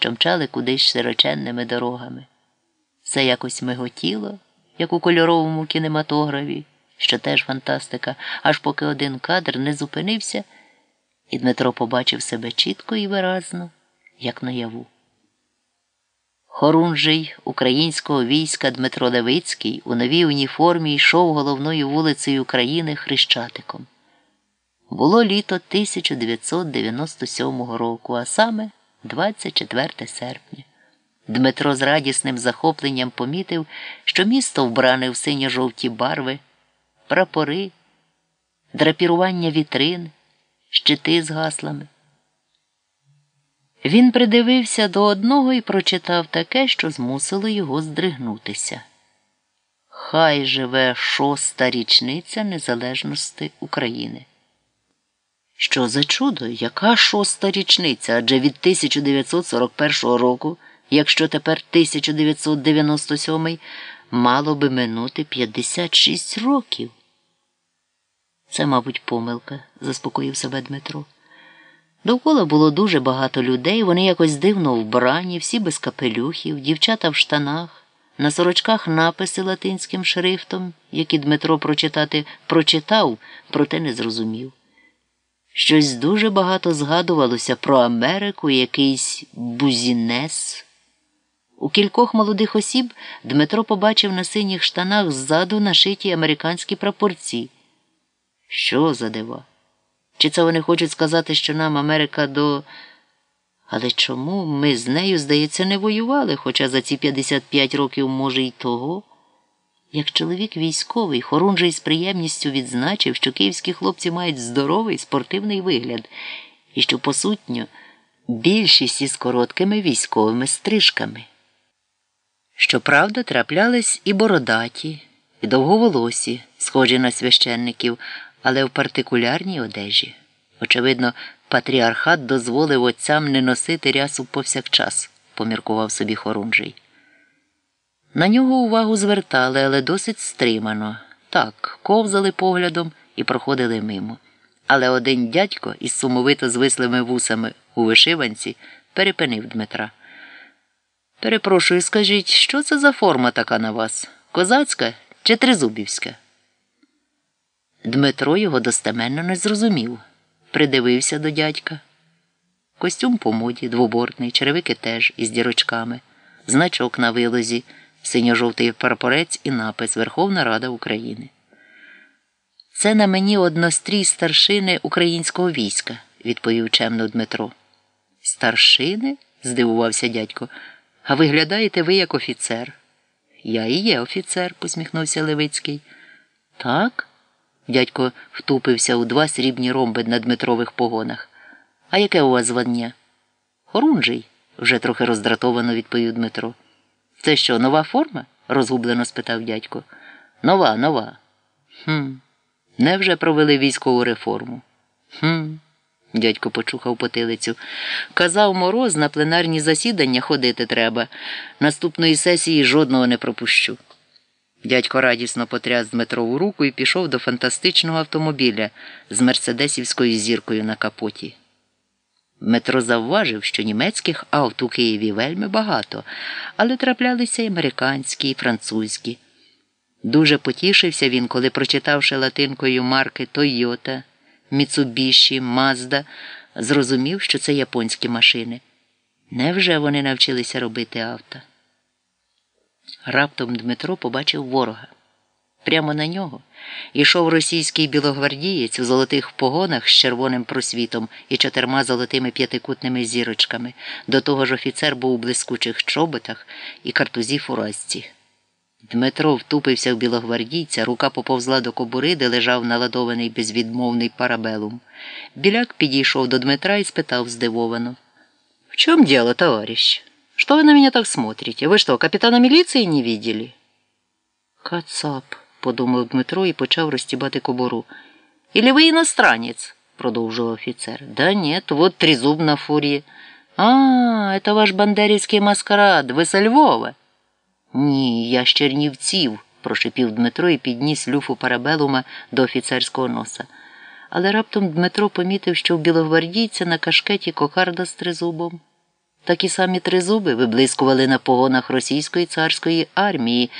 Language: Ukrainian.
що мчали кудись широченними дорогами. Все якось миготіло, як у кольоровому кінематографі, що теж фантастика, аж поки один кадр не зупинився, і Дмитро побачив себе чітко і виразно, як наяву. Хорунжий українського війська Дмитро Левицький у новій уніформі йшов головною вулицею України Хрещатиком. Було літо 1997 року, а саме 24 серпня. Дмитро з радісним захопленням помітив, що місто вбране в синьо-жовті барви, прапори, драпірування вітрин, щити з гаслами. Він придивився до одного і прочитав таке, що змусило його здригнутися. Хай живе шоста річниця незалежності України. Що за чудо, яка шоста річниця? Адже від 1941 року, якщо тепер 1997, мало би минути 56 років. Це, мабуть, помилка, заспокоїв себе Дмитро. Довкола було дуже багато людей, вони якось дивно вбрані, всі без капелюхів, дівчата в штанах, на сорочках написи латинським шрифтом, які Дмитро прочитати прочитав, проте не зрозумів. Щось дуже багато згадувалося про Америку, якийсь бузінес. У кількох молодих осіб Дмитро побачив на синіх штанах ззаду нашиті американські прапорці. Що за дива? Чи це вони хочуть сказати, що нам Америка до. Але чому ми з нею, здається, не воювали, хоча за ці 55 років, може, й того? Як чоловік військовий, Хорунжий з приємністю відзначив, що київські хлопці мають здоровий спортивний вигляд і що, посутньо, більшість із короткими військовими стрижками. Щоправда, траплялись і бородаті, і довговолосі, схожі на священників, але в партикулярній одежі. Очевидно, патріархат дозволив отцям не носити рясу повсякчас, поміркував собі Хорунжий. На нього увагу звертали, але досить стримано. Так, ковзали поглядом і проходили мимо. Але один дядько із сумовито звислими вусами у вишиванці перепинив Дмитра. Перепрошую, скажіть, що це за форма така на вас? Козацька чи тризубівська? Дмитро його достеменно не зрозумів. Придивився до дядька. Костюм по моді, двобортний, черевики теж із дірочками, значок на вилозі синьо-жовтий прапорець і напис Верховна Рада України. Це на мені однострій старшини українського війська, відповів чемно Дмитро. Старшини? здивувався дядько. А виглядаєте ви як офіцер? Я і є офіцер, посміхнувся Левицький. Так? Дядько втупився у два срібні ромби на Дмитрових погонах. А яке у вас звання? Хорунжий, вже трохи роздратовано відповів Дмитро. Це що, нова форма? розгублено спитав дядько. Нова, нова. Хм. Невже провели військову реформу? Хм. Дядько почухав потилицю. Казав мороз, на пленарні засідання ходити треба. Наступної сесії жодного не пропущу. Дядько радісно потряс Дмитрову руку і пішов до фантастичного автомобіля з мерседесівською зіркою на капоті. Метро завважив, що німецьких авт у Києві вельми багато, але траплялися й американські, і французькі. Дуже потішився він, коли, прочитавши латинкою марки Тойота, Міцубіші, Мазда, зрозумів, що це японські машини. Невже вони навчилися робити авто? Раптом Дмитро побачив ворога. Прямо на нього йшов російський білогвардієць у золотих погонах з червоним просвітом і чотирма золотими п'ятикутними зірочками. До того ж офіцер був у блискучих чоботах і картузі фуразці. Дмитро втупився в білогвардійця, рука поповзла до кобури, де лежав наладований безвідмовний парабелум. Біляк підійшов до Дмитра і спитав здивовано. В чому діло, товарищ? Что вы на меня так смотрите? Вы что, капитана милиции не видели? Кацап подумав Дмитро і почав розтібати кобуру. «Или ви іностранець?» продовжував офіцер. Да нет, вот трезуб на фурії. А, это ваш бандерівський маскарад, ви со Львова? Ні, я з Чернівців, прошипів Дмитро і підніс люфу парабелума до офіцерського носа. Але раптом Дмитро помітив, що в білогвардійця на кашкеті кокарда з тризубом. Такі самі тризуби виблискували на погонах російської царської армії